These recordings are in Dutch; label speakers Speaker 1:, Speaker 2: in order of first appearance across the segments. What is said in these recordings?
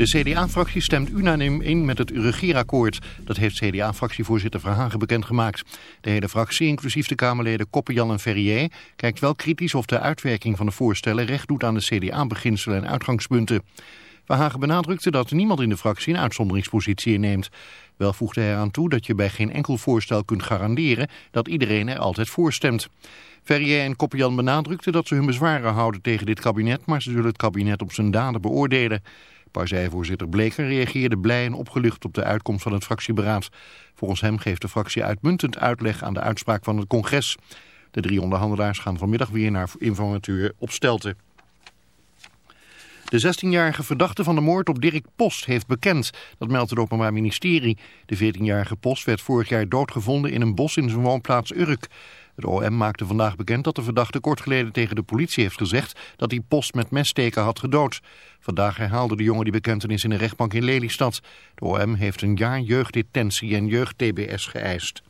Speaker 1: De CDA-fractie stemt unaniem in met het regeerakkoord. Dat heeft CDA-fractievoorzitter Verhagen bekendgemaakt. De hele fractie, inclusief de Kamerleden Koppenjan en Ferrier... kijkt wel kritisch of de uitwerking van de voorstellen... recht doet aan de CDA-beginselen en uitgangspunten. Verhagen benadrukte dat niemand in de fractie een uitzonderingspositie inneemt. Wel voegde hij eraan toe dat je bij geen enkel voorstel kunt garanderen... dat iedereen er altijd voor stemt. Ferrier en Koppian benadrukten dat ze hun bezwaren houden tegen dit kabinet, maar ze zullen het kabinet op zijn daden beoordelen. Partijvoorzitter Bleker reageerde blij en opgelucht op de uitkomst van het fractieberaad. Volgens hem geeft de fractie uitmuntend uitleg aan de uitspraak van het congres. De drie onderhandelaars gaan vanmiddag weer naar informateur op Stelten. De 16-jarige verdachte van de moord op Dirk Post heeft bekend. Dat meldt het Openbaar Ministerie. De 14-jarige Post werd vorig jaar doodgevonden in een bos in zijn woonplaats Urk. Het OM maakte vandaag bekend dat de verdachte kort geleden tegen de politie heeft gezegd dat hij Post met messteken had gedood. Vandaag herhaalde de jongen die bekentenis in een rechtbank in Lelystad. De OM heeft een jaar jeugddetentie en jeugd-TBS geëist.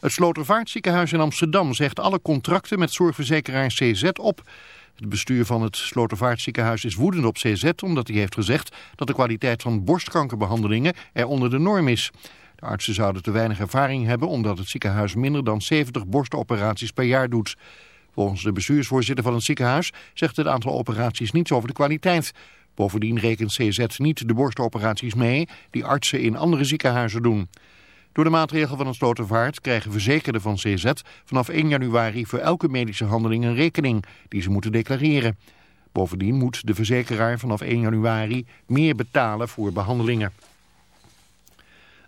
Speaker 1: Het Slotervaartziekenhuis in Amsterdam zegt alle contracten met zorgverzekeraar CZ op. Het bestuur van het Slotervaartziekenhuis is woedend op CZ omdat hij heeft gezegd dat de kwaliteit van borstkankerbehandelingen er onder de norm is. De artsen zouden te weinig ervaring hebben omdat het ziekenhuis minder dan 70 borstoperaties per jaar doet. Volgens de bestuursvoorzitter van het ziekenhuis zegt het aantal operaties niets over de kwaliteit. Bovendien rekent CZ niet de borstoperaties mee die artsen in andere ziekenhuizen doen. Door de maatregel van het Slotervaart krijgen verzekerden van CZ vanaf 1 januari voor elke medische handeling een rekening die ze moeten declareren. Bovendien moet de verzekeraar vanaf 1 januari meer betalen voor behandelingen.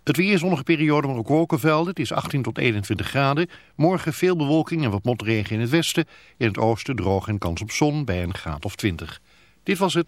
Speaker 1: Het weer zonnige periode, maar ook wolkenvelden. Het is 18 tot 21 graden. Morgen veel bewolking en wat motregen in het westen. In het oosten droog en kans op zon bij een graad of 20. Dit was het.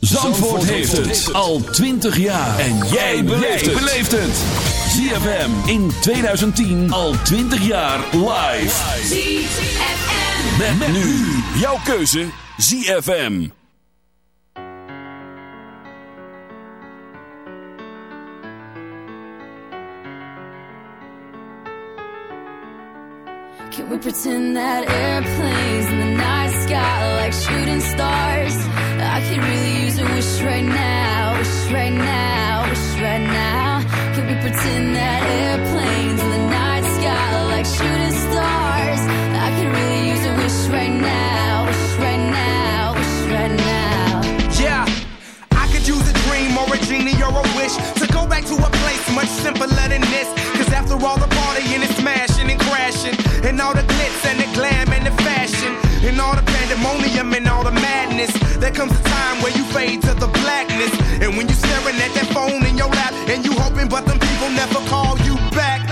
Speaker 2: Zandvoort heeft het al 20 jaar. En jij beleeft het. ZFM in 2010 al 20 jaar live.
Speaker 3: ZFM.
Speaker 2: Met, met nu jouw keuze ZFM.
Speaker 4: Can we pretend that airplanes in the night sky are like shooting stars? I could really wish right now, wish right now, wish right now. Can we pretend that airplanes in the night sky are like shooting stars? I could really use a wish right now, wish right now, wish right now.
Speaker 5: Yeah, I could use a dream or a genie or a wish to go back to a place much simpler than this. Cause after all the partying and smashing and crashing, and all the glitz and the glam and the fashion, and all the pandemonium and all the there comes a time where you fade to the blackness. And when you're staring at that phone in your lap, and you hoping, but them people never call you back.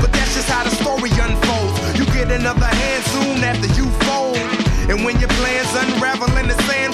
Speaker 5: But that's just how the story unfolds. You get another hand soon after you fold. And when your plans unravel in the sand,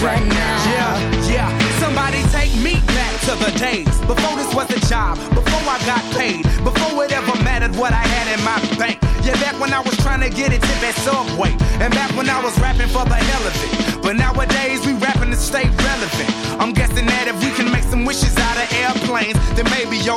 Speaker 4: right now.
Speaker 5: Yeah, yeah. Somebody take me back to the days before this was a job, before I got paid, before it ever mattered what I had in my bank. Yeah, back when I was trying to get a tip at Subway, and back when I was rapping for the hell of it. But nowadays we rapping to stay relevant. I'm guessing that if we can make some wishes out of airplanes, then maybe, yo,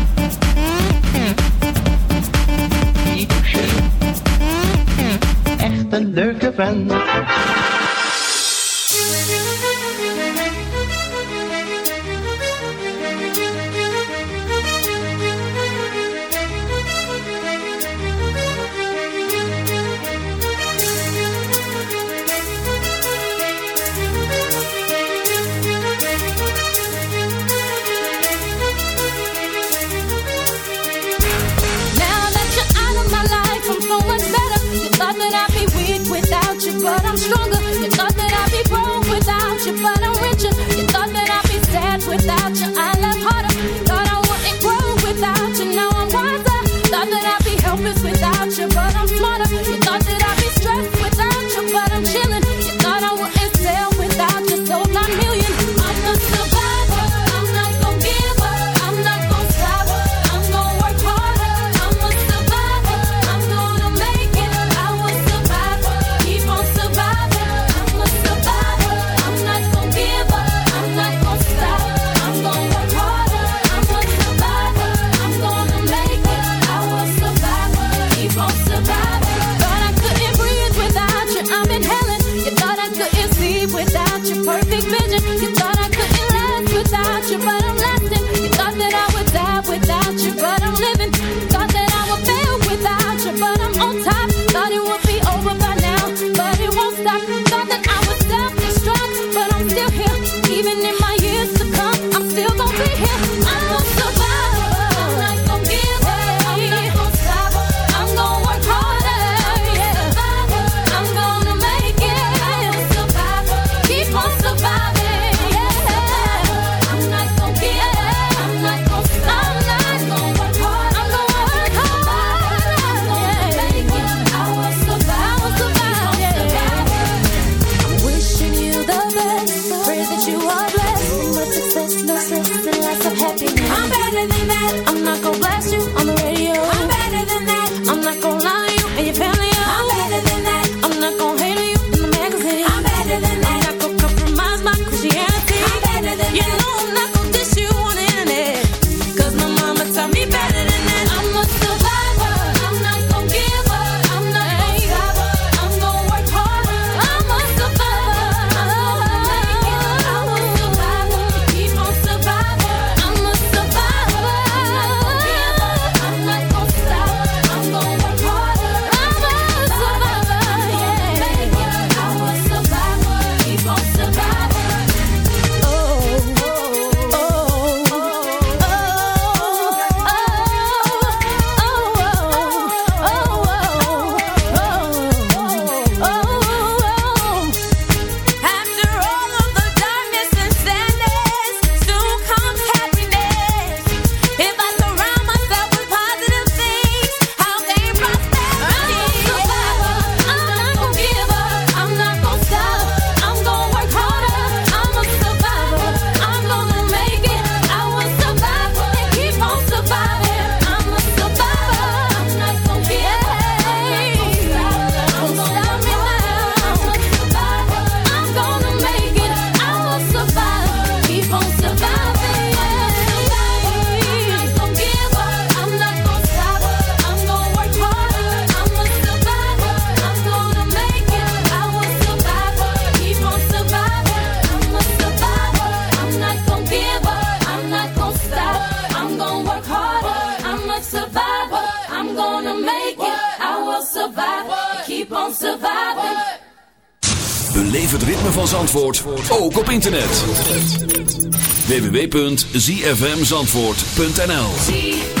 Speaker 6: Echt een leuke
Speaker 7: stronger.
Speaker 2: www.zfmzandvoort.nl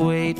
Speaker 8: wait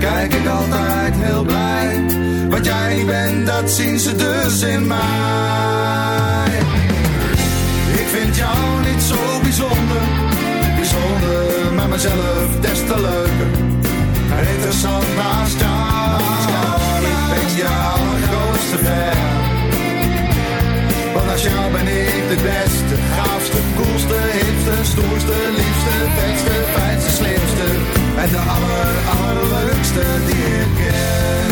Speaker 9: Kijk ik altijd heel blij. Wat jij niet bent, dat zien ze dus in mij. Ik vind jou niet zo bijzonder. Bijzonder, maar mezelf des te leuker. Interessant naast jou. Ik ben je allergrootste fan. Want naast jou ben ik de beste, gaafste, koelste, hipste, stoerste, liefste, vetste, fijnste, slimste. En de aller, allerleukste die ik ken.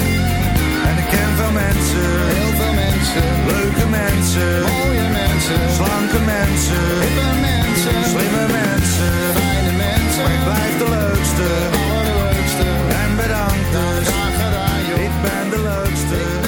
Speaker 9: En ik ken veel mensen, heel veel mensen. Leuke mensen, mooie mensen. Slanke mensen, hippe mensen. Slimme mensen, fijne mensen. Maar ik blijf de leukste, allerleukste. En bedankt dus, graag gedaan joh. Ik ben de leukste.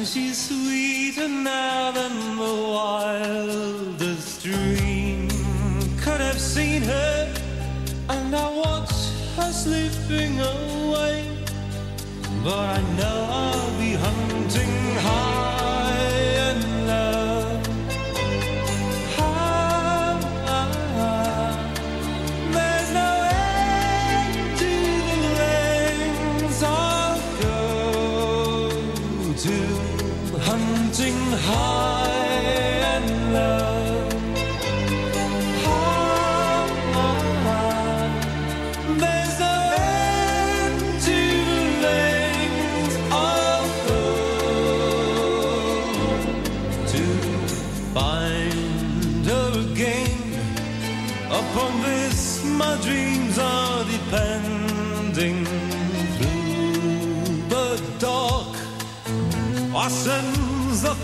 Speaker 3: And she's sweeter now than the wildest dream could have seen her. And I watch her slipping away. But I know I'll be hunting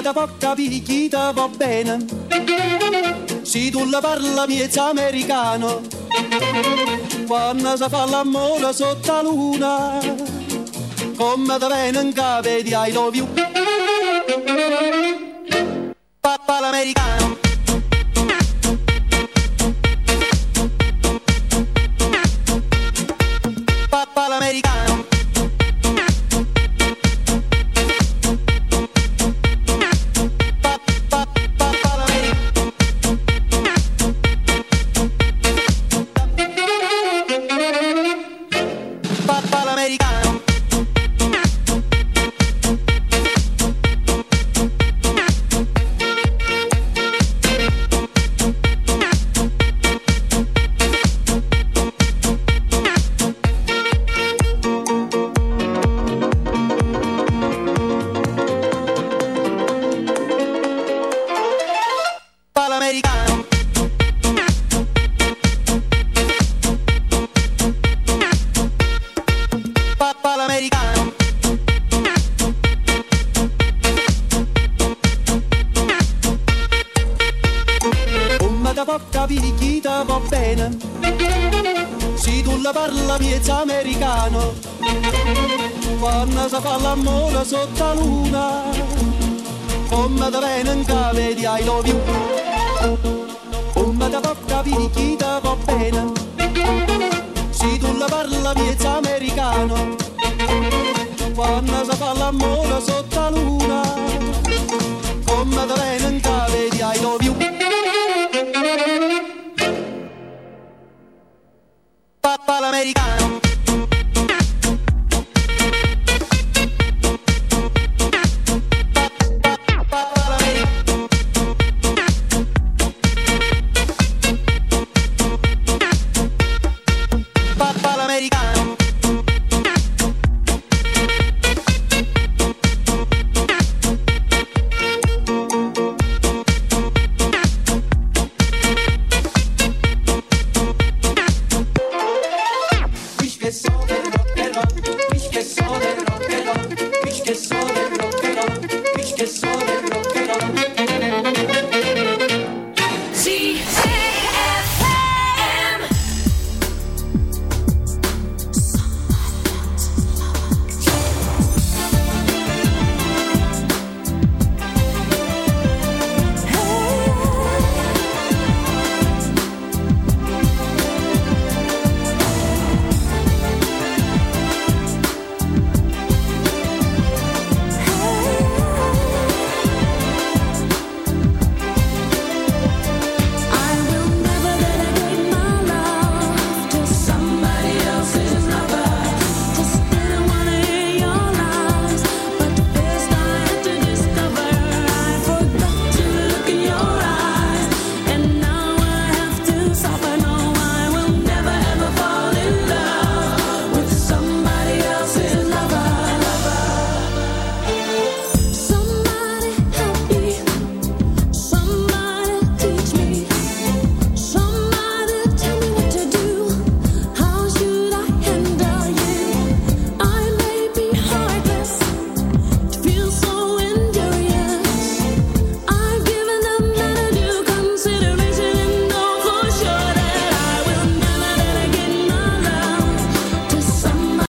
Speaker 10: da poca picchita va bene. Se tu la parla miezza americano. Quando si fa l'amore sotto la luna. Come da capo di I love you. Papà l'americano.